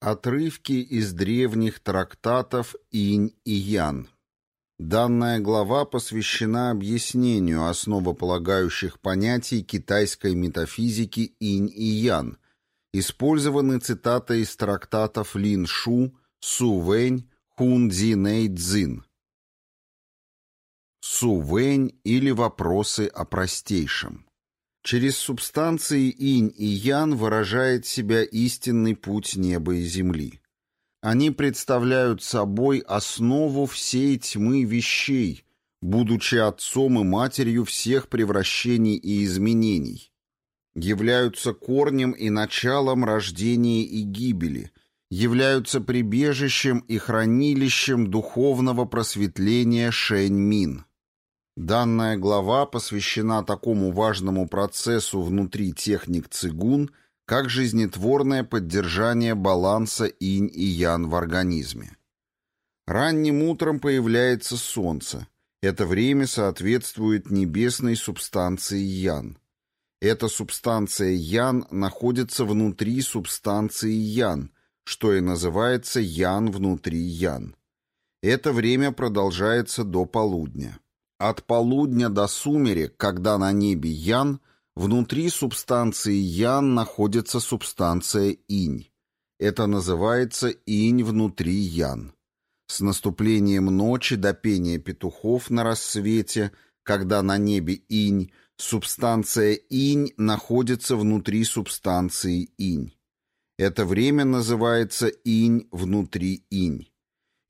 Отрывки из древних трактатов Инь и Ян. Данная глава посвящена объяснению основополагающих понятий китайской метафизики Инь и Ян. Использованы цитаты из трактатов Лин Шу, Су Вэнь, Хун Ди Нэй Цзин. Су Вэнь или вопросы о простейшем. Через субстанции инь и ян выражает себя истинный путь неба и земли. Они представляют собой основу всей тьмы вещей, будучи отцом и матерью всех превращений и изменений. Являются корнем и началом рождения и гибели, являются прибежищем и хранилищем духовного просветления Шэнь-Мин. Данная глава посвящена такому важному процессу внутри техник цигун, как жизнетворное поддержание баланса инь и ян в организме. Ранним утром появляется солнце. Это время соответствует небесной субстанции ян. Эта субстанция ян находится внутри субстанции ян, что и называется ян внутри ян. Это время продолжается до полудня. От полудня до сумерек, когда на небе ян, внутри субстанции ян находится субстанция инь. Это называется инь внутри ян. С наступлением ночи до пения петухов на рассвете, когда на небе инь, субстанция инь находится внутри субстанции инь. Это время называется инь внутри инь.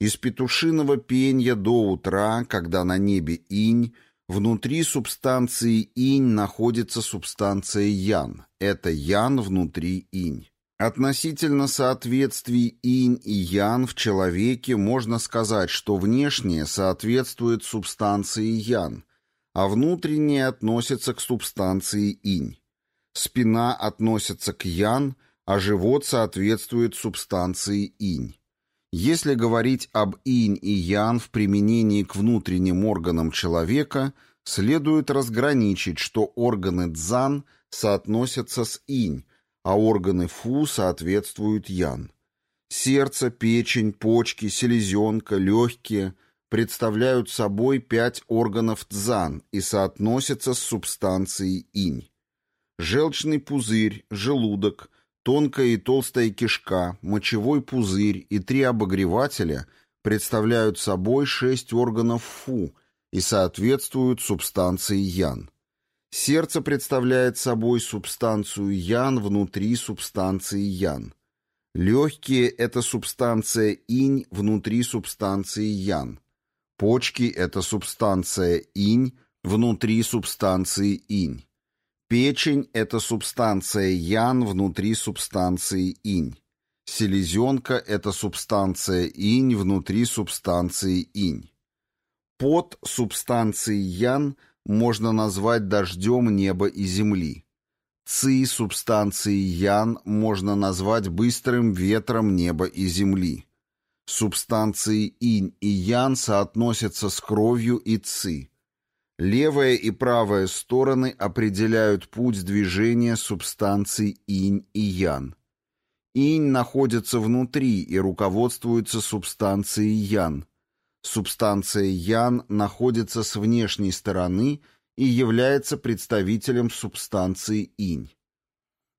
Из петушиного пенья до утра, когда на небе инь, внутри субстанции инь находится субстанция ян. Это ян внутри инь. Относительно соответствий инь и ян в человеке можно сказать, что внешнее соответствует субстанции ян, а внутреннее относится к субстанции инь. Спина относится к ян, а живот соответствует субстанции инь. Если говорить об инь и ян в применении к внутренним органам человека, следует разграничить, что органы дзан соотносятся с инь, а органы фу соответствуют ян. Сердце, печень, почки, селезенка, легкие представляют собой пять органов дзан и соотносятся с субстанцией инь. Желчный пузырь, желудок – Тонкая и толстая кишка, мочевой пузырь и три обогревателя представляют собой шесть органов фу и соответствуют субстанции ян. Сердце представляет собой субстанцию ян внутри субстанции ян. Легкие – это субстанция инь внутри субстанции ян. Почки – это субстанция инь внутри субстанции инь. Печень – это субстанция ян внутри субстанции инь. Селезенка – это субстанция инь внутри субстанции инь. Под субстанции ян можно назвать дождем неба и земли. Ци субстанции ян можно назвать быстрым ветром неба и земли. Субстанции инь и ян соотносятся с кровью и ци. Левая и правая стороны определяют путь движения субстанций инь и ян. Инь находится внутри и руководствуется субстанцией ян. Субстанция ян находится с внешней стороны и является представителем субстанции инь.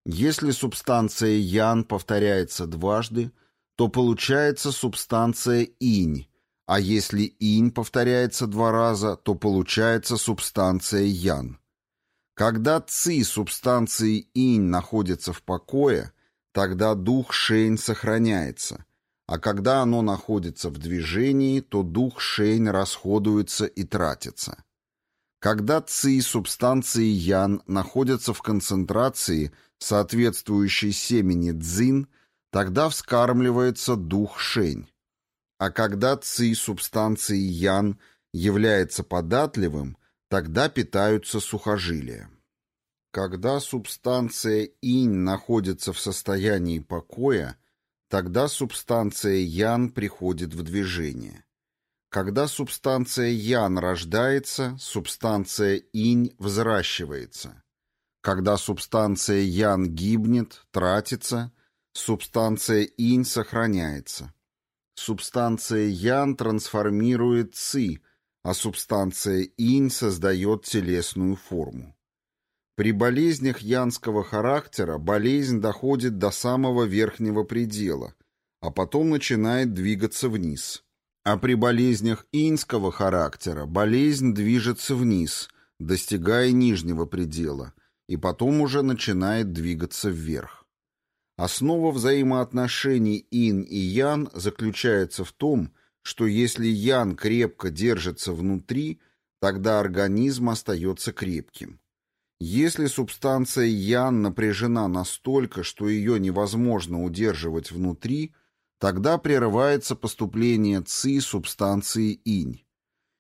Если субстанция ян повторяется дважды, то получается субстанция инь, а если инь повторяется два раза, то получается субстанция ян. Когда ци субстанции инь находится в покое, тогда дух шень сохраняется, а когда оно находится в движении, то дух шень расходуется и тратится. Когда ци субстанции ян находятся в концентрации, соответствующей семени дзин, тогда вскармливается дух шень. А когда ци субстанции ян является податливым, тогда питаются сухожилия. Когда субстанция инь находится в состоянии покоя, тогда субстанция ян приходит в движение. Когда субстанция ян рождается, субстанция инь взращивается. Когда субстанция ян гибнет, тратится, Субстанция инь сохраняется. Субстанция ян трансформирует ци, а субстанция инь создает телесную форму. При болезнях янского характера болезнь доходит до самого верхнего предела, а потом начинает двигаться вниз. А при болезнях иньского характера болезнь движется вниз, достигая нижнего предела, и потом уже начинает двигаться вверх. Основа взаимоотношений ин и ян заключается в том, что если ян крепко держится внутри, тогда организм остается крепким. Если субстанция ян напряжена настолько, что ее невозможно удерживать внутри, тогда прерывается поступление ци субстанции инь.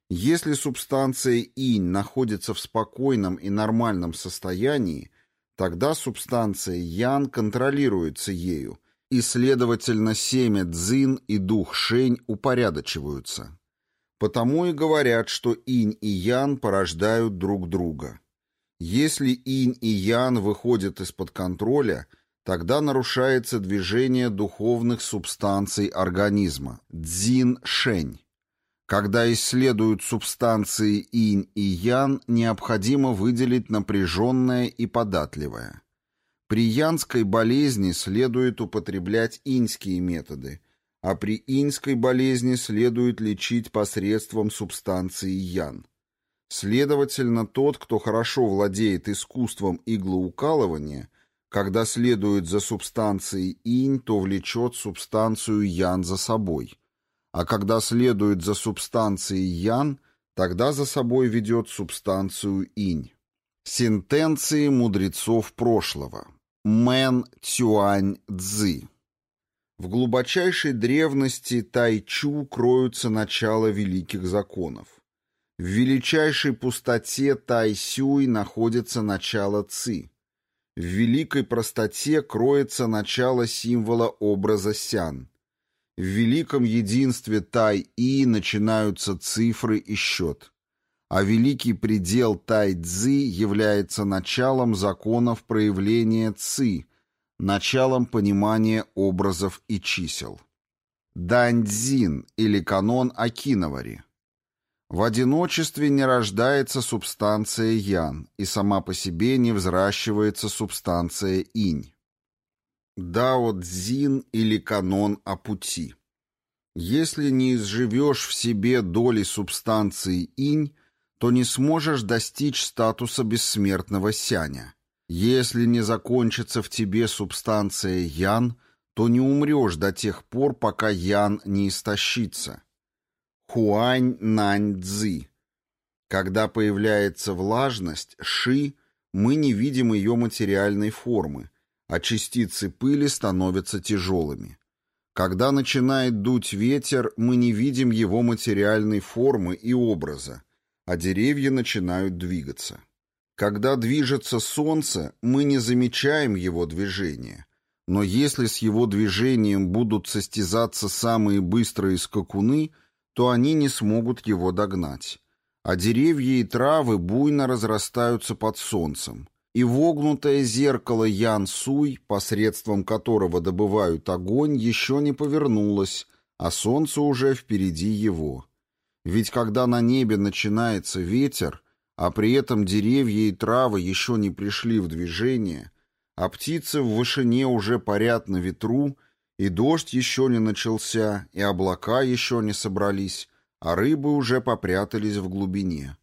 Если субстанция инь находится в спокойном и нормальном состоянии, тогда субстанция ян контролируется ею, и, следовательно, семя дзин и дух шень упорядочиваются. Потому и говорят, что инь и ян порождают друг друга. Если инь и ян выходят из-под контроля, тогда нарушается движение духовных субстанций организма – дзин-шень. Когда исследуют субстанции инь и ян, необходимо выделить напряженное и податливое. При янской болезни следует употреблять иньские методы, а при иньской болезни следует лечить посредством субстанции ян. Следовательно, тот, кто хорошо владеет искусством иглоукалывания, когда следует за субстанцией инь, то влечет субстанцию ян за собой, а когда следует за субстанцией ян, тогда за собой ведет субстанцию инь. Сентенции мудрецов прошлого. Мэн Цюань Цзы. В глубочайшей древности Тайчу кроются начала великих законов. В величайшей пустоте Тайсюй находится начало Ци. В великой простоте кроется начало символа образа Сян. В великом единстве Тай-И начинаются цифры и счет. А великий предел Тай-Цзи является началом законов проявления Ци, началом понимания образов и чисел. Даньцзин или канон Акинавари – в одиночестве не рождается субстанция ян, и сама по себе не взращивается субстанция инь. Дао Цзин или канон о пути. Если не изживешь в себе доли субстанции инь, то не сможешь достичь статуса бессмертного сяня. Если не закончится в тебе субстанция ян, то не умрешь до тех пор, пока ян не истощится. Хуань-нань-цзы. Когда появляется влажность, ши, мы не видим ее материальной формы, а частицы пыли становятся тяжелыми. Когда начинает дуть ветер, мы не видим его материальной формы и образа, а деревья начинают двигаться. Когда движется солнце, мы не замечаем его движения. Но если с его движением будут состязаться самые быстрые скакуны – то они не смогут его догнать. А деревья и травы буйно разрастаются под солнцем. И вогнутое зеркало Ян Суй, посредством которого добывают огонь, еще не повернулось, а солнце уже впереди его. Ведь когда на небе начинается ветер, а при этом деревья и травы еще не пришли в движение, а птицы в вышине уже парят на ветру, и дождь еще не начался, и облака еще не собрались, а рыбы уже попрятались в глубине.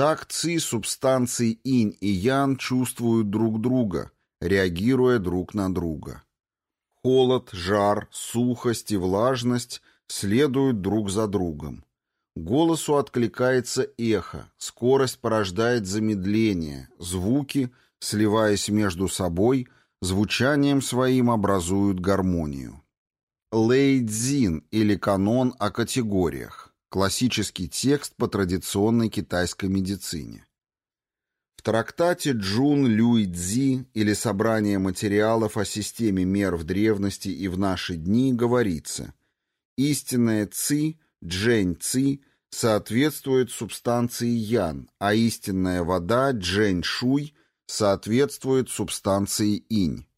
Так ци субстанции инь и ян чувствуют друг друга, реагируя друг на друга. Холод, жар, сухость и влажность следуют друг за другом. Голосу откликается эхо, скорость порождает замедление, звуки, сливаясь между собой – звучанием своим образуют гармонию. Лэйцзин или канон о категориях. Классический текст по традиционной китайской медицине. В трактате Джун Люй Цзи или собрание материалов о системе мер в древности и в наши дни говорится «Истинная ци, джень ци, соответствует субстанции ян, а истинная вода, джень шуй, соответствует субстанции инь.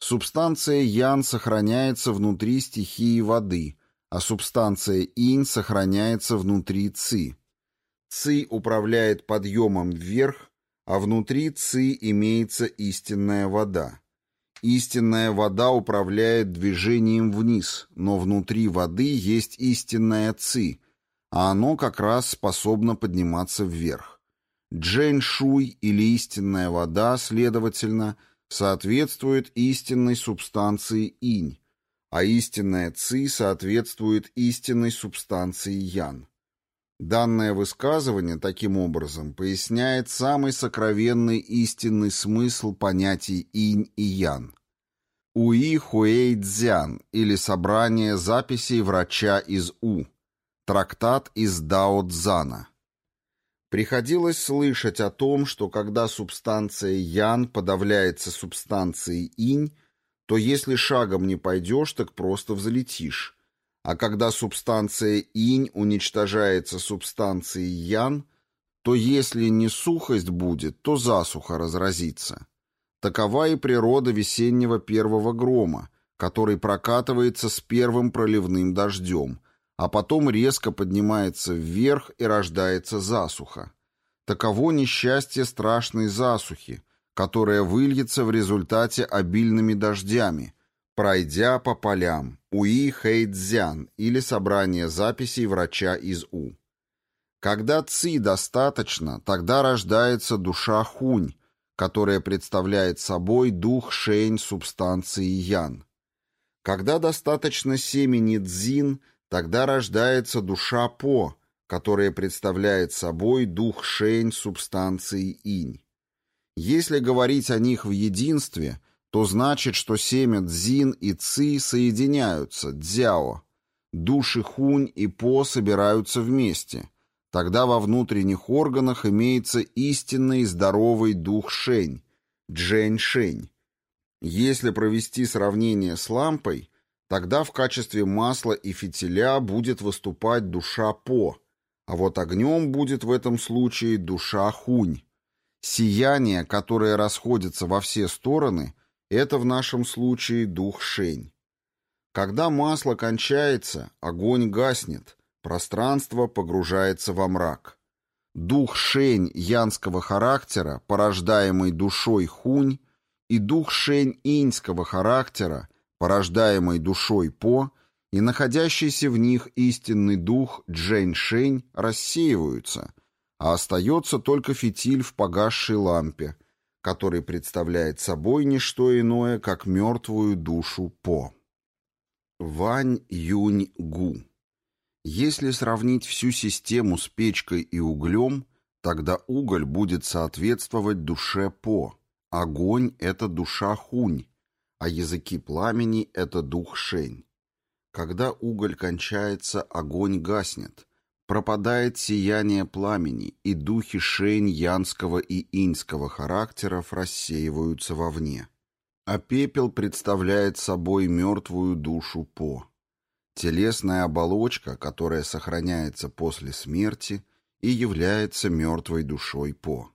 Субстанция ян сохраняется внутри стихии воды, а субстанция инь сохраняется внутри ци. Ци управляет подъемом вверх, а внутри ци имеется истинная вода. Истинная вода управляет движением вниз, но внутри воды есть истинная ци, а оно как раз способно подниматься вверх. Джэнь-шуй или истинная вода, следовательно, соответствует истинной субстанции инь, а истинная ци соответствует истинной субстанции ян. Данное высказывание, таким образом, поясняет самый сокровенный истинный смысл понятий инь и ян. Уи Хуэй Цзян или собрание записей врача из У. Трактат из Дао Цзана. Приходилось слышать о том, что когда субстанция ян подавляется субстанцией инь, то если шагом не пойдешь, так просто взлетишь. А когда субстанция инь уничтожается субстанцией ян, то если не сухость будет, то засуха разразится. Такова и природа весеннего первого грома, который прокатывается с первым проливным дождем, а потом резко поднимается вверх и рождается засуха. Таково несчастье страшной засухи, которая выльется в результате обильными дождями, пройдя по полям, Уи Хэйцзян или собрание записей врача из У. Когда ци достаточно, тогда рождается душа хунь, которая представляет собой дух шень субстанции ян. Когда достаточно семени цзин, тогда рождается душа по, которая представляет собой дух шень субстанции инь. Если говорить о них в единстве – то значит, что семя дзин и ци соединяются, дзяо. Души хунь и по собираются вместе. Тогда во внутренних органах имеется истинный здоровый дух шень, джень-шень. Если провести сравнение с лампой, тогда в качестве масла и фитиля будет выступать душа по, а вот огнем будет в этом случае душа хунь. Сияние, которое расходится во все стороны, это в нашем случае дух Шень. Когда масло кончается, огонь гаснет, пространство погружается во мрак. Дух Шень янского характера, порождаемый душой Хунь, и дух Шень иньского характера, порождаемый душой По, и находящийся в них истинный дух Джень-Шень рассеиваются, а остается только фитиль в погасшей лампе – который представляет собой не что иное, как мертвую душу По. Вань Юнь Гу. Если сравнить всю систему с печкой и углем, тогда уголь будет соответствовать душе По, огонь — это душа Хунь, а языки пламени — это дух Шень. Когда уголь кончается, огонь гаснет, пропадает сияние пламени, и духи шень янского и иньского характеров рассеиваются вовне. А пепел представляет собой мертвую душу По. Телесная оболочка, которая сохраняется после смерти и является мертвой душой По.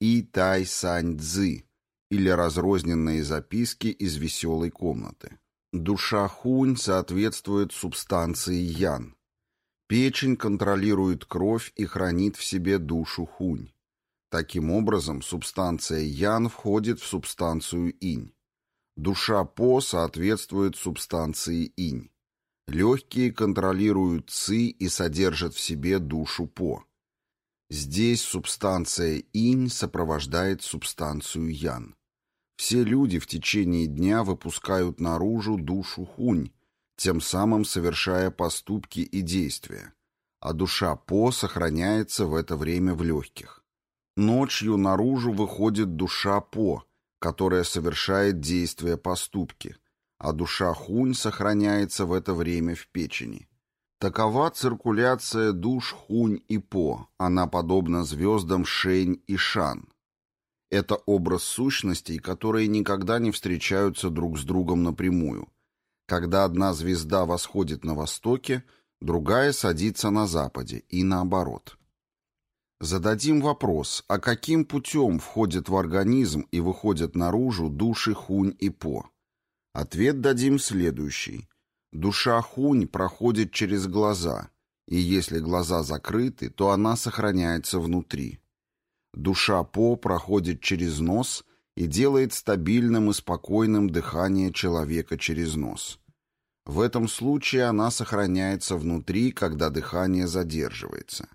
И Тай Сань Цзы, или разрозненные записки из веселой комнаты. Душа Хунь соответствует субстанции Ян – Печень контролирует кровь и хранит в себе душу хунь. Таким образом, субстанция ян входит в субстанцию инь. Душа по соответствует субстанции инь. Легкие контролируют ци и содержат в себе душу по. Здесь субстанция инь сопровождает субстанцию ян. Все люди в течение дня выпускают наружу душу хунь, тем самым совершая поступки и действия, а душа По сохраняется в это время в легких. Ночью наружу выходит душа По, которая совершает действия поступки, а душа Хунь сохраняется в это время в печени. Такова циркуляция душ Хунь и По, она подобна звездам Шень и Шан. Это образ сущностей, которые никогда не встречаются друг с другом напрямую – когда одна звезда восходит на востоке, другая садится на западе, и наоборот. Зададим вопрос, а каким путем входят в организм и выходят наружу души Хунь и По? Ответ дадим следующий. Душа хунь проходит через глаза, и если глаза закрыты, то она сохраняется внутри. Душа по проходит через нос и делает стабильным и спокойным дыхание человека через нос. В этом случае она сохраняется внутри, когда дыхание задерживается.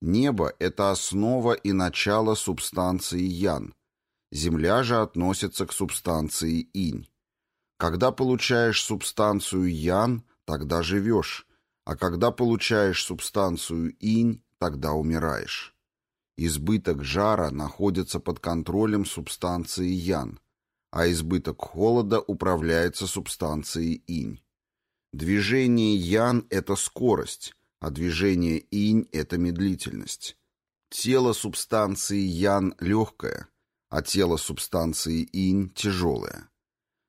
Небо – это основа и начало субстанции ян. Земля же относится к субстанции инь. Когда получаешь субстанцию ян, тогда живешь, а когда получаешь субстанцию инь, тогда умираешь. Избыток жара находится под контролем субстанции ян, а избыток холода управляется субстанцией инь. Движение ян – это скорость, а движение инь – это медлительность. Тело субстанции ян легкое, а тело субстанции инь тяжелое.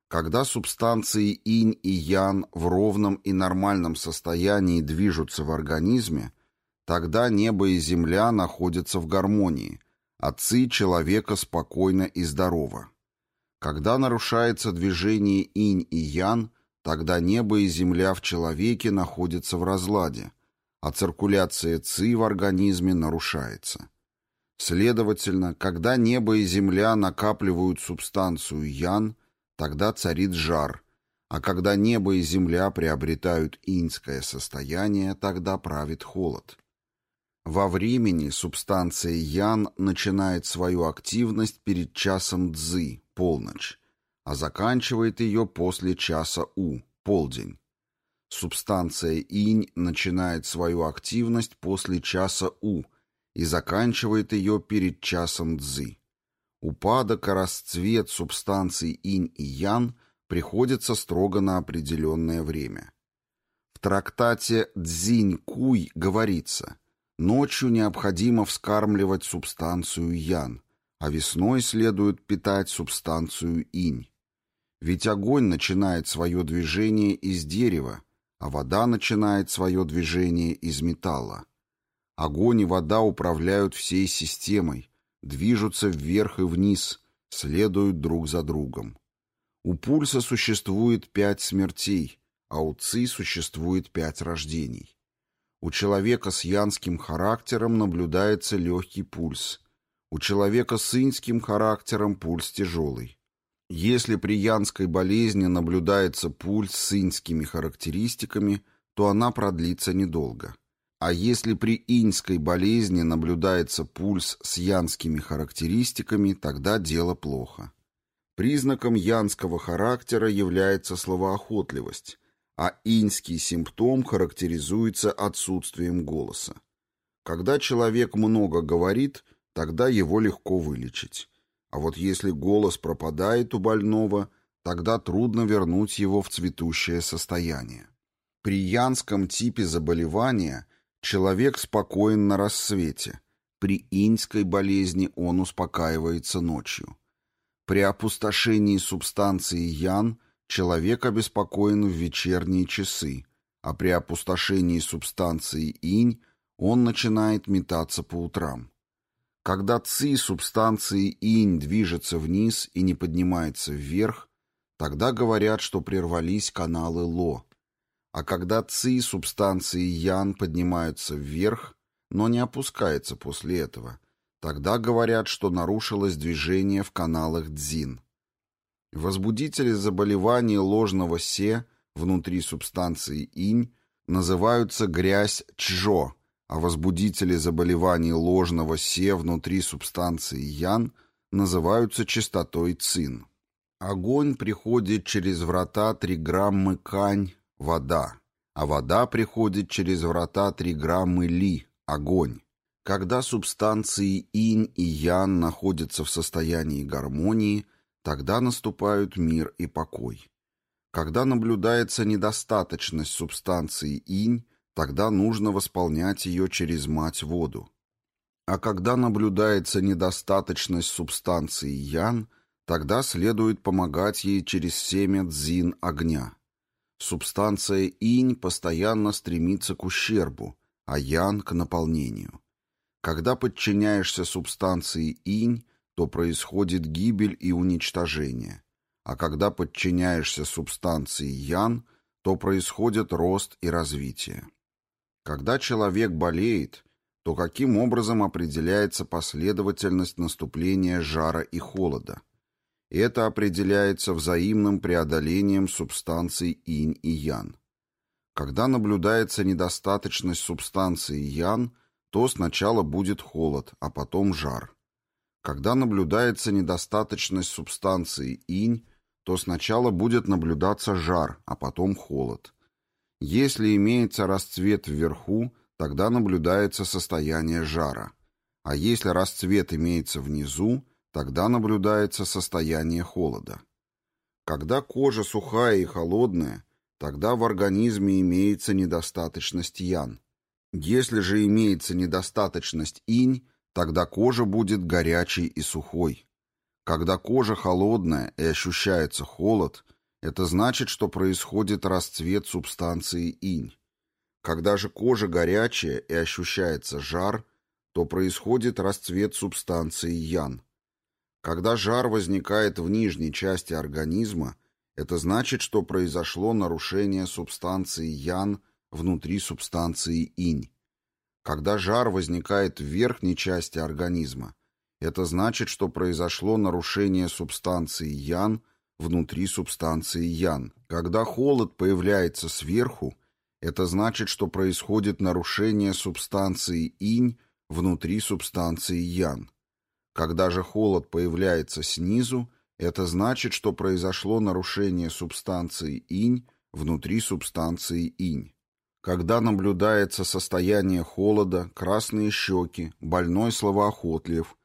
Когда субстанции инь и ян в ровном и нормальном состоянии движутся в организме, тогда небо и земля находятся в гармонии, ци человека спокойно и здорово. Когда нарушается движение инь и ян, тогда небо и земля в человеке находятся в разладе, а циркуляция ци в организме нарушается. Следовательно, когда небо и земля накапливают субстанцию ян, Тогда царит жар, а когда небо и земля приобретают иньское состояние, тогда правит холод. Во времени субстанция ян начинает свою активность перед часом дзы, полночь, а заканчивает ее после часа у, полдень. Субстанция инь начинает свою активность после часа у и заканчивает ее перед часом дзы. Упадок и расцвет субстанций инь и ян приходится строго на определенное время. В трактате «Дзинь-куй» говорится, ночью необходимо вскармливать субстанцию ян, а весной следует питать субстанцию инь. Ведь огонь начинает свое движение из дерева, а вода начинает свое движение из металла. Огонь и вода управляют всей системой, движутся вверх и вниз, следуют друг за другом. У пульса существует пять смертей, а у ци существует пять рождений. У человека с янским характером наблюдается легкий пульс. У человека с иньским характером пульс тяжелый. Если при янской болезни наблюдается пульс с иньскими характеристиками, то она продлится недолго. А если при иньской болезни наблюдается пульс с янскими характеристиками, тогда дело плохо. Признаком янского характера является словоохотливость, а иньский симптом характеризуется отсутствием голоса. Когда человек много говорит, тогда его легко вылечить. А вот если голос пропадает у больного, тогда трудно вернуть его в цветущее состояние. При янском типе заболевания – Человек спокоен на рассвете. При иньской болезни он успокаивается ночью. При опустошении субстанции ян человек обеспокоен в вечерние часы, а при опустошении субстанции инь он начинает метаться по утрам. Когда ци субстанции инь движется вниз и не поднимается вверх, тогда говорят, что прервались каналы ло – а когда ци субстанции ян поднимаются вверх, но не опускается после этого, тогда говорят, что нарушилось движение в каналах дзин. Возбудители заболеваний ложного се внутри субстанции инь называются грязь чжо, а возбудители заболеваний ложного се внутри субстанции ян называются чистотой цин. Огонь приходит через врата триграммы кань вода, а вода приходит через врата 3 граммы ли, огонь. Когда субстанции инь и ян находятся в состоянии гармонии, тогда наступают мир и покой. Когда наблюдается недостаточность субстанции инь, тогда нужно восполнять ее через мать-воду. А когда наблюдается недостаточность субстанции ян, тогда следует помогать ей через семя дзин огня. Субстанция инь постоянно стремится к ущербу, а ян — к наполнению. Когда подчиняешься субстанции инь, то происходит гибель и уничтожение. а когда подчиняешься субстанции ян, то происходит рост и развитие. Когда человек болеет, то каким образом определяется последовательность наступления жара и холода? Это определяется взаимным преодолением субстанций инь и ян. Когда наблюдается недостаточность субстанции ян, то сначала будет холод, а потом жар. Когда наблюдается недостаточность субстанции инь, то сначала будет наблюдаться жар, а потом холод. Если имеется расцвет вверху, тогда наблюдается состояние жара. А если расцвет имеется внизу, тогда наблюдается состояние холода. Когда кожа сухая и холодная, тогда в организме имеется недостаточность ян. Если же имеется недостаточность инь, тогда кожа будет горячей и сухой. Когда кожа холодная и ощущается холод, это значит, что происходит расцвет субстанции инь. Когда же кожа горячая и ощущается жар, то происходит расцвет субстанции ян. Когда жар возникает в нижней части организма, это значит, что произошло нарушение субстанции ян внутри субстанции инь. Когда жар возникает в верхней части организма, это значит, что произошло нарушение субстанции ян внутри субстанции ян. Когда холод появляется сверху, это значит, что происходит нарушение субстанции инь внутри субстанции ян. Когда же холод появляется снизу, это значит, что произошло нарушение субстанции инь внутри субстанции инь. Когда наблюдается состояние холода, красные щеки, больной словоохотлив,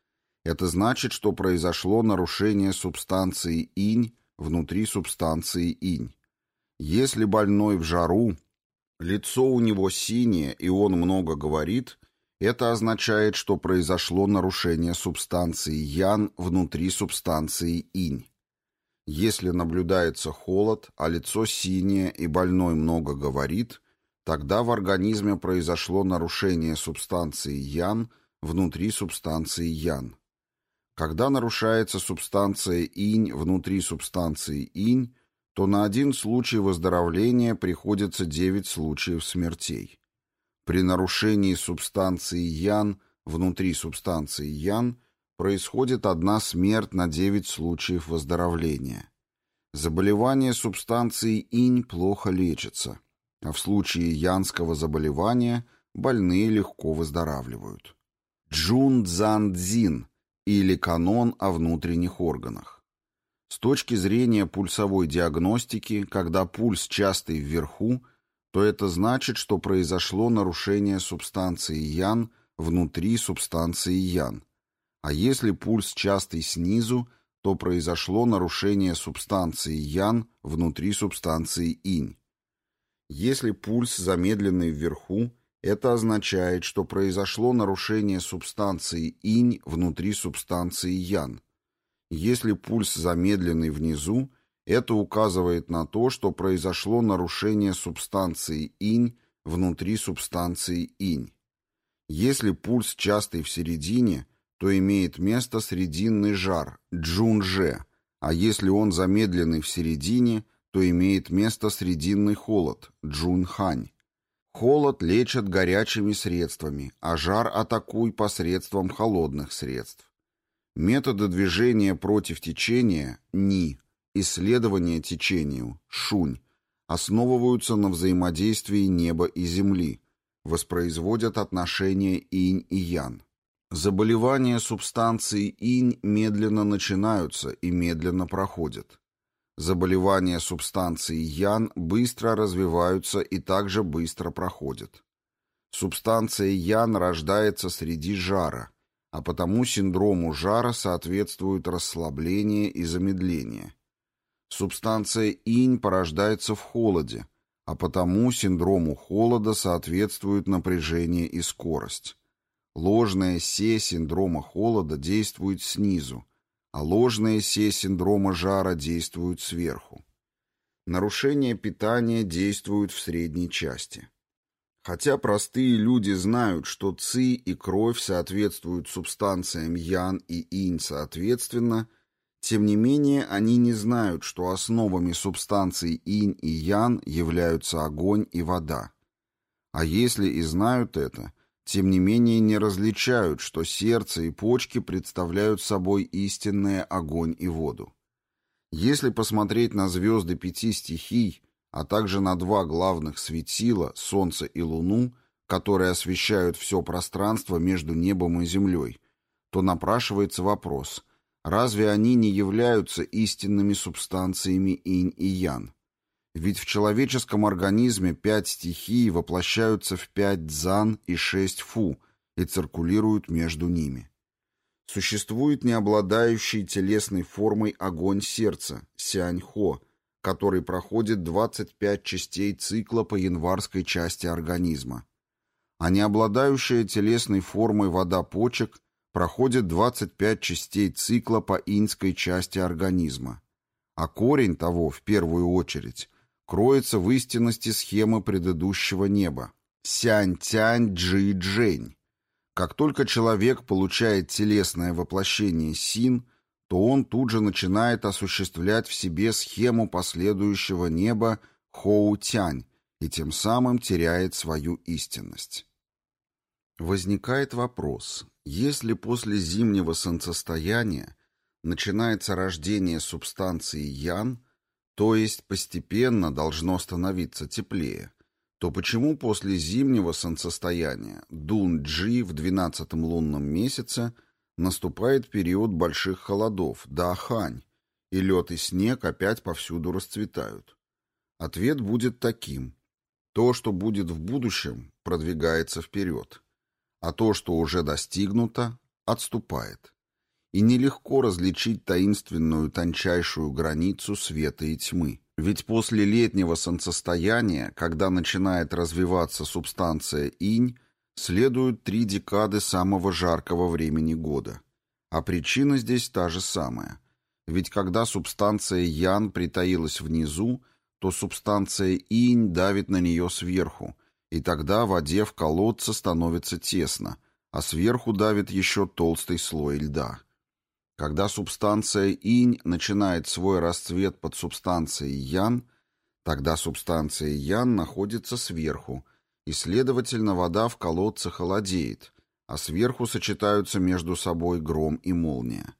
это значит, что произошло нарушение субстанции инь внутри субстанции инь. Если больной в жару, лицо у него синее и он много говорит, это означает, что произошло нарушение субстанции ян внутри субстанции инь. Если наблюдается холод, а лицо синее и больной много говорит, тогда в организме произошло нарушение субстанции ян внутри субстанции ян. Когда нарушается субстанция инь внутри субстанции инь, то на один случай выздоровления приходится 9 случаев смертей. При нарушении субстанции ян внутри субстанции ян происходит одна смерть на 9 случаев выздоровления. Заболевание субстанции инь плохо лечится, а в случае янского заболевания больные легко выздоравливают. Джун Цзан Цзин – или канон о внутренних органах. С точки зрения пульсовой диагностики, когда пульс частый вверху, то это значит, что произошло нарушение субстанции ян внутри субстанции ян. А если пульс частый снизу, то произошло нарушение субстанции ян внутри субстанции инь. Если пульс замедленный вверху, это означает, что произошло нарушение субстанции инь внутри субстанции ян. Если пульс замедленный внизу, это указывает на то, что произошло нарушение субстанции инь внутри субстанции инь. Если пульс частый в середине, то имеет место срединный жар, джунже, а если он замедленный в середине, то имеет место срединный холод, джунхань. Холод лечат горячими средствами, а жар атакуй посредством холодных средств. Методы движения против течения – НИ, исследования течению – ШУНЬ, основываются на взаимодействии неба и земли, воспроизводят отношения инь и ян. Заболевания субстанции инь медленно начинаются и медленно проходят. Заболевания субстанции ян быстро развиваются и также быстро проходят. Субстанция ян рождается среди жара, а потому синдрому жара соответствует расслабление и замедление. Субстанция инь порождается в холоде, а потому синдрому холода соответствует напряжение и скорость. Ложная се синдрома холода действует снизу, а ложные се синдрома жара действуют сверху. Нарушение питания действуют в средней части. Хотя простые люди знают, что ци и кровь соответствуют субстанциям ян и инь соответственно, Тем не менее, они не знают, что основами субстанций инь и ян являются огонь и вода. А если и знают это, тем не менее не различают, что сердце и почки представляют собой истинные огонь и воду. Если посмотреть на звезды пяти стихий, а также на два главных светила, Солнце и Луну, которые освещают все пространство между небом и землей, то напрашивается вопрос, разве они не являются истинными субстанциями инь и ян? Ведь в человеческом организме пять стихий воплощаются в пять дзан и шесть фу и циркулируют между ними. Существует не обладающий телесной формой огонь сердца, сяньхо, который проходит 25 частей цикла по январской части организма. А не обладающая телесной формой вода почек проходит 25 частей цикла по иньской части организма. А корень того, в первую очередь, кроется в истинности схемы предыдущего неба. Сянь-тянь-джи-джень. Как только человек получает телесное воплощение син, то он тут же начинает осуществлять в себе схему последующего неба хоу-тянь и тем самым теряет свою истинность. Возникает вопрос, если после зимнего солнцестояния начинается рождение субстанции ян, то есть постепенно должно становиться теплее, то почему после зимнего солнцестояния Дун-Джи в 12-м лунном месяце наступает период больших холодов, Дахань, и лед и снег опять повсюду расцветают? Ответ будет таким. То, что будет в будущем, продвигается вперед, а то, что уже достигнуто, отступает и нелегко различить таинственную тончайшую границу света и тьмы. Ведь после летнего солнцестояния, когда начинает развиваться субстанция инь, следуют три декады самого жаркого времени года. А причина здесь та же самая. Ведь когда субстанция ян притаилась внизу, то субстанция инь давит на нее сверху, и тогда воде в колодце становится тесно, а сверху давит еще толстый слой льда. Когда субстанция инь начинает свой расцвет под субстанцией ян, тогда субстанция ян находится сверху, и, следовательно, вода в колодце холодеет, а сверху сочетаются между собой гром и молния.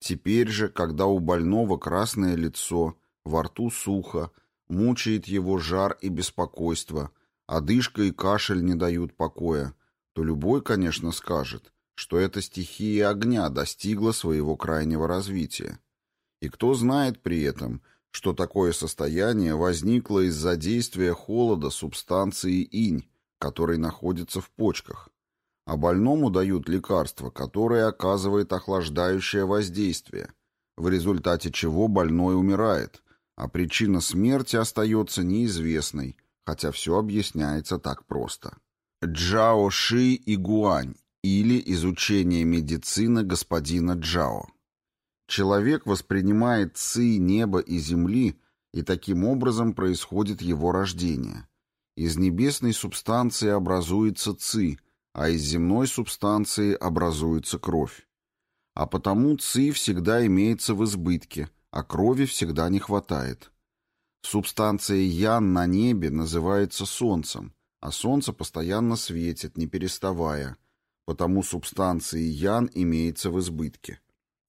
Теперь же, когда у больного красное лицо, во рту сухо, мучает его жар и беспокойство, одышка и кашель не дают покоя, то любой, конечно, скажет – что эта стихия огня достигла своего крайнего развития. И кто знает при этом, что такое состояние возникло из-за действия холода субстанции инь, который находится в почках. А больному дают лекарство, которое оказывает охлаждающее воздействие, в результате чего больной умирает, а причина смерти остается неизвестной, хотя все объясняется так просто. Джао Ши и Гуань или изучение медицины господина Джао. Человек воспринимает ци неба и земли, и таким образом происходит его рождение. Из небесной субстанции образуется ци, а из земной субстанции образуется кровь. А потому ци всегда имеется в избытке, а крови всегда не хватает. Субстанция ян на небе называется солнцем, а солнце постоянно светит, не переставая – потому субстанции ян имеется в избытке.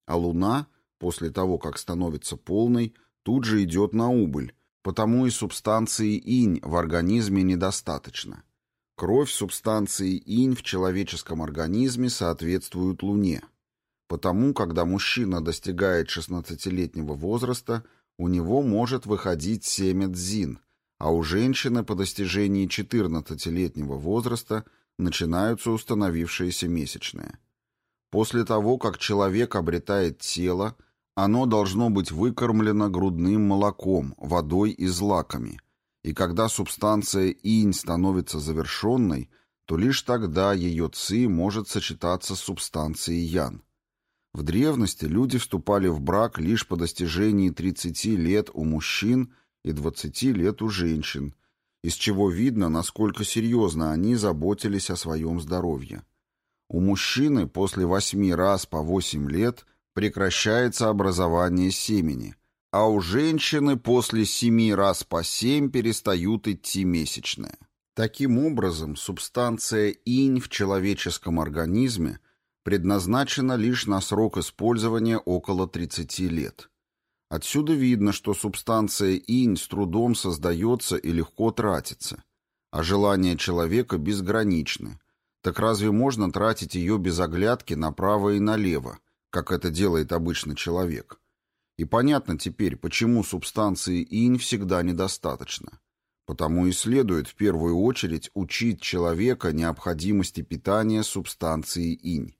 А Луна, после того, как становится полной, тут же идет на убыль, потому и субстанции инь в организме недостаточно. Кровь субстанции инь в человеческом организме соответствует Луне. Потому, когда мужчина достигает 16-летнего возраста, у него может выходить семя дзин, а у женщины по достижении 14-летнего возраста – начинаются установившиеся месячные. После того, как человек обретает тело, оно должно быть выкормлено грудным молоком, водой и злаками, и когда субстанция инь становится завершенной, то лишь тогда ее ци может сочетаться с субстанцией ян. В древности люди вступали в брак лишь по достижении 30 лет у мужчин и 20 лет у женщин, из чего видно, насколько серьезно они заботились о своем здоровье. У мужчины после восьми раз по восемь лет прекращается образование семени, а у женщины после семи раз по семь перестают идти месячные. Таким образом, субстанция инь в человеческом организме предназначена лишь на срок использования около 30 лет. Отсюда видно, что субстанция инь с трудом создается и легко тратится, а желания человека безграничны. Так разве можно тратить ее без оглядки направо и налево, как это делает обычно человек? И понятно теперь, почему субстанции инь всегда недостаточно. Потому и следует в первую очередь учить человека необходимости питания субстанции инь.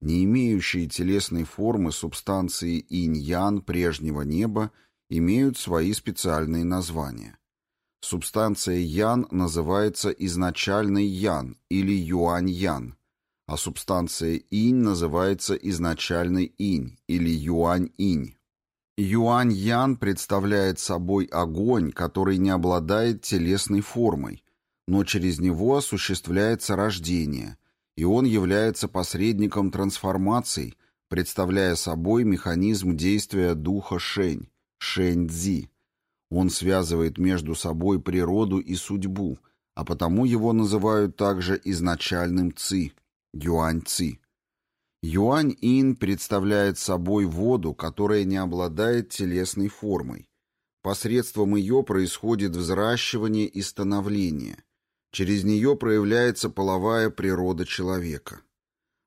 Не имеющие телесной формы субстанции инь-ян прежнего неба имеют свои специальные названия. Субстанция ян называется изначальный ян или юань-ян, а субстанция инь называется изначальный инь или юань-инь. Юань-Ян представляет собой огонь, который не обладает телесной формой, но через него осуществляется рождение, и он является посредником трансформаций, представляя собой механизм действия духа Шэнь, Шэнь-Цзи. Он связывает между собой природу и судьбу, а потому его называют также изначальным Ци, Юань-Ци. Юань-ин представляет собой воду, которая не обладает телесной формой. Посредством ее происходит взращивание и становление. Через нее проявляется половая природа человека.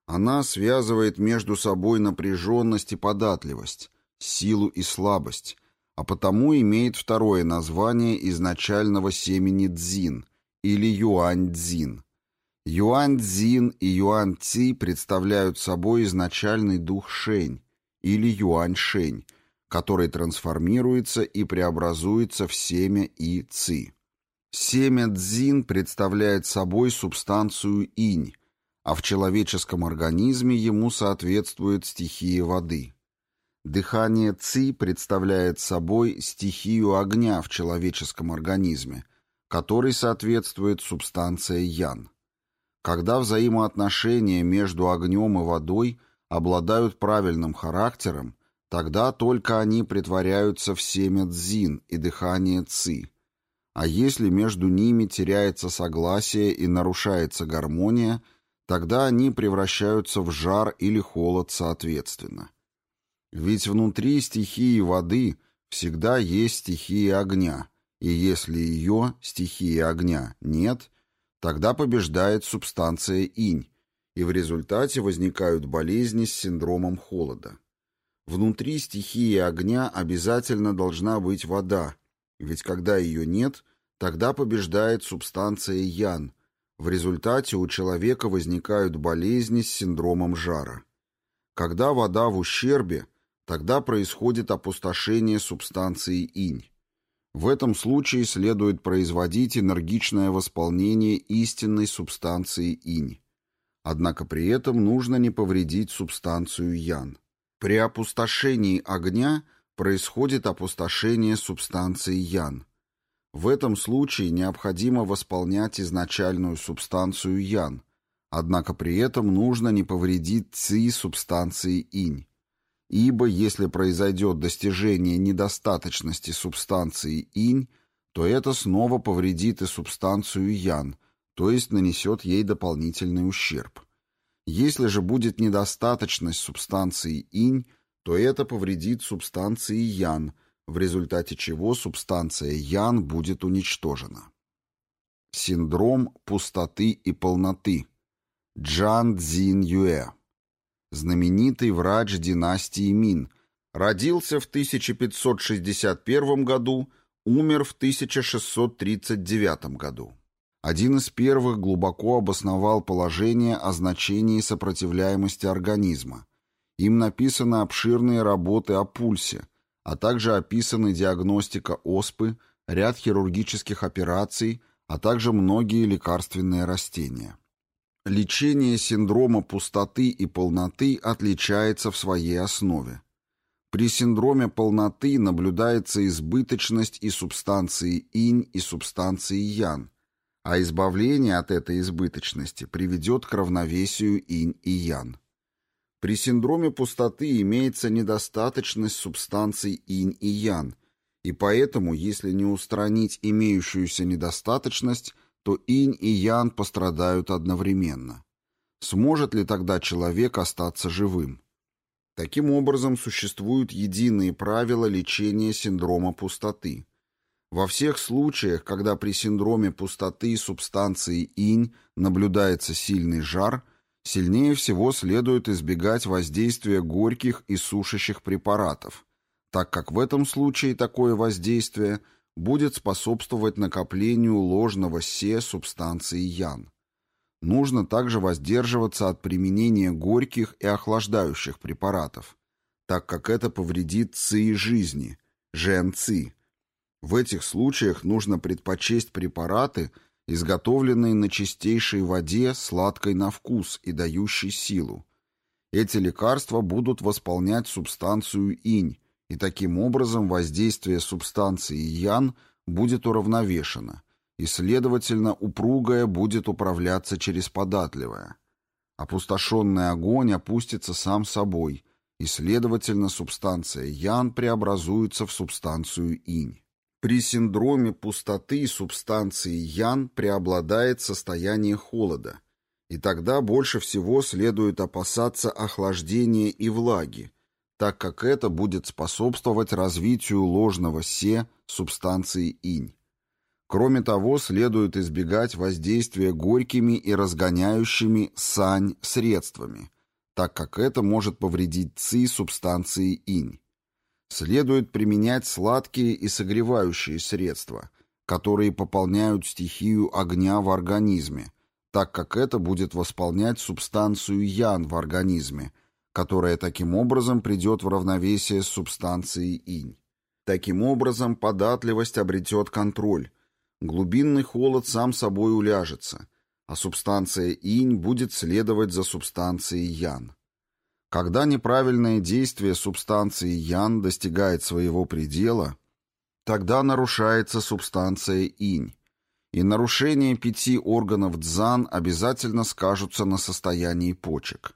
Она связывает между собой напряженность и податливость, силу и слабость, а потому имеет второе название изначального семени дзин или юань-дзин – Юань-Цзин и Юань-Ци представляют собой изначальный дух Шэнь или Юань-Шэнь, который трансформируется и преобразуется в семя И Ци. Семя Цзин представляет собой субстанцию инь, а в человеческом организме ему соответствует стихия воды. Дыхание Ци представляет собой стихию огня в человеческом организме, которой соответствует субстанция Ян. Когда взаимоотношения между огнем и водой обладают правильным характером, тогда только они притворяются в семя дзин и дыхание ци. А если между ними теряется согласие и нарушается гармония, тогда они превращаются в жар или холод соответственно. Ведь внутри стихии воды всегда есть стихия огня, и если ее, стихии огня, нет – Тогда побеждает субстанция инь, и в результате возникают болезни с синдромом холода. Внутри стихии огня обязательно должна быть вода, ведь когда ее нет, тогда побеждает субстанция ян. В результате у человека возникают болезни с синдромом жара. Когда вода в ущербе, тогда происходит опустошение субстанции инь. В этом случае следует производить энергичное восполнение истинной субстанции инь. Однако при этом нужно не повредить субстанцию ян. При опустошении огня происходит опустошение субстанции ян. В этом случае необходимо восполнять изначальную субстанцию ян, однако при этом нужно не повредить ци субстанции инь. Ибо если произойдет достижение недостаточности субстанции инь, то это снова повредит и субстанцию ян, то есть нанесет ей дополнительный ущерб. Если же будет недостаточность субстанции инь, то это повредит субстанции ян, в результате чего субстанция ян будет уничтожена. Синдром пустоты и полноты. Джан Цзин Юэ знаменитый врач династии Мин, родился в 1561 году, умер в 1639 году. Один из первых глубоко обосновал положение о значении сопротивляемости организма. Им написаны обширные работы о пульсе, а также описаны диагностика оспы, ряд хирургических операций, а также многие лекарственные растения. Лечение синдрома пустоты и полноты отличается в своей основе. При синдроме полноты наблюдается избыточность и субстанции инь, и субстанции ян, а избавление от этой избыточности приведет к равновесию инь и ян. При синдроме пустоты имеется недостаточность субстанций инь и ян, и поэтому, если не устранить имеющуюся недостаточность, то инь и ян пострадают одновременно. Сможет ли тогда человек остаться живым? Таким образом, существуют единые правила лечения синдрома пустоты. Во всех случаях, когда при синдроме пустоты субстанции инь наблюдается сильный жар, сильнее всего следует избегать воздействия горьких и сушащих препаратов, так как в этом случае такое воздействие будет способствовать накоплению ложного се субстанции ян. Нужно также воздерживаться от применения горьких и охлаждающих препаратов, так как это повредит ци жизни, жен-ци. В этих случаях нужно предпочесть препараты, изготовленные на чистейшей воде, сладкой на вкус и дающей силу. Эти лекарства будут восполнять субстанцию инь, и таким образом воздействие субстанции ян будет уравновешено, и, следовательно, упругая будет управляться через податливое. Опустошенный огонь опустится сам собой, и, следовательно, субстанция ян преобразуется в субстанцию инь. При синдроме пустоты субстанции ян преобладает состояние холода, и тогда больше всего следует опасаться охлаждения и влаги, так как это будет способствовать развитию ложного се субстанции инь. Кроме того, следует избегать воздействия горькими и разгоняющими сань средствами, так как это может повредить ци субстанции инь. Следует применять сладкие и согревающие средства, которые пополняют стихию огня в организме, так как это будет восполнять субстанцию ян в организме – которая таким образом придет в равновесие с субстанцией инь. Таким образом, податливость обретет контроль, глубинный холод сам собой уляжется, а субстанция инь будет следовать за субстанцией ян. Когда неправильное действие субстанции ян достигает своего предела, тогда нарушается субстанция инь, и нарушение пяти органов дзан обязательно скажутся на состоянии почек.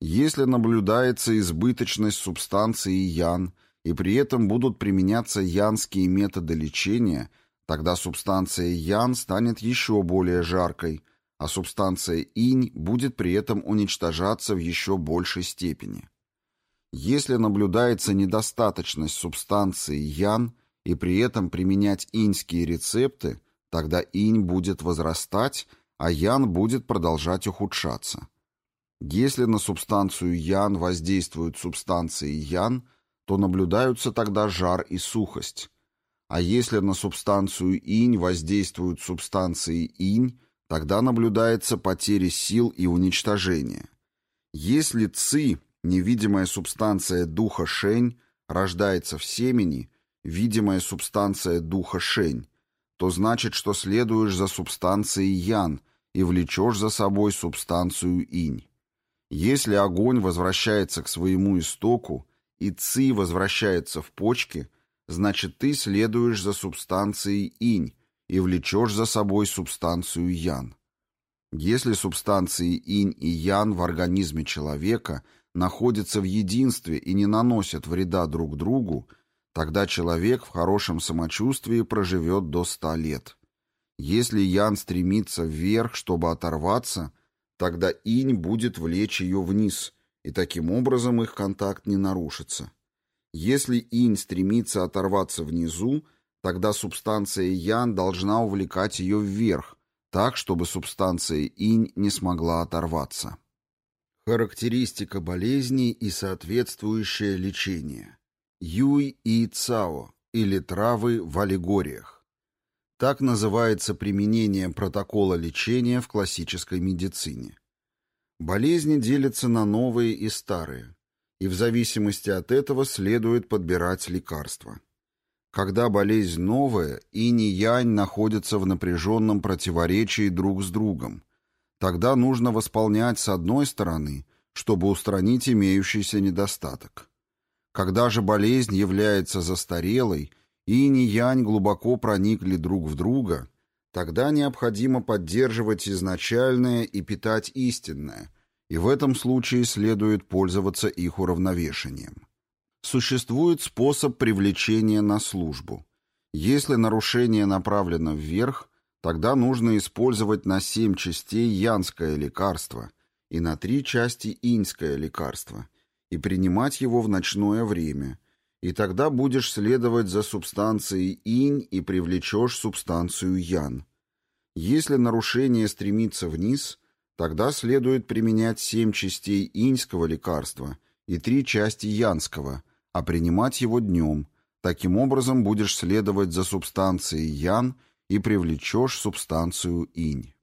Если наблюдается избыточность субстанции ян, и при этом будут применяться янские методы лечения, тогда субстанция ян станет еще более жаркой, а субстанция инь будет при этом уничтожаться в еще большей степени. Если наблюдается недостаточность субстанции ян и при этом применять иньские рецепты, тогда инь будет возрастать, а ян будет продолжать ухудшаться. Если на субстанцию ян воздействуют субстанции ян, то наблюдаются тогда жар и сухость. А если на субстанцию инь воздействуют субстанции инь, тогда наблюдается потеря сил и уничтожение. Если ци, невидимая субстанция духа шень, рождается в семени, видимая субстанция духа шень, то значит, что следуешь за субстанцией ян и влечешь за собой субстанцию инь. Если огонь возвращается к своему истоку, и ци возвращается в почки, значит ты следуешь за субстанцией инь и влечешь за собой субстанцию ян. Если субстанции инь и ян в организме человека находятся в единстве и не наносят вреда друг другу, тогда человек в хорошем самочувствии проживет до ста лет. Если ян стремится вверх, чтобы оторваться – Тогда инь будет влечь ее вниз, и таким образом их контакт не нарушится. Если инь стремится оторваться внизу, тогда субстанция ян должна увлекать ее вверх, так, чтобы субстанция инь не смогла оторваться. Характеристика болезней и соответствующее лечение. Юй и Цао, или травы в аллегориях. Так называется применение протокола лечения в классической медицине. Болезни делятся на новые и старые, и в зависимости от этого следует подбирать лекарства. Когда болезнь новая, инь и янь находятся в напряженном противоречии друг с другом, тогда нужно восполнять с одной стороны, чтобы устранить имеющийся недостаток. Когда же болезнь является застарелой – инь и янь глубоко проникли друг в друга, тогда необходимо поддерживать изначальное и питать истинное, и в этом случае следует пользоваться их уравновешением. Существует способ привлечения на службу. Если нарушение направлено вверх, тогда нужно использовать на 7 частей янское лекарство и на 3 части иньское лекарство и принимать его в ночное время, и тогда будешь следовать за субстанцией инь и привлечешь субстанцию ян. Если нарушение стремится вниз, тогда следует применять 7 частей иньского лекарства и 3 части янского, а принимать его днем – Таким образом будешь следовать за субстанцией ян и привлечешь субстанцию инь.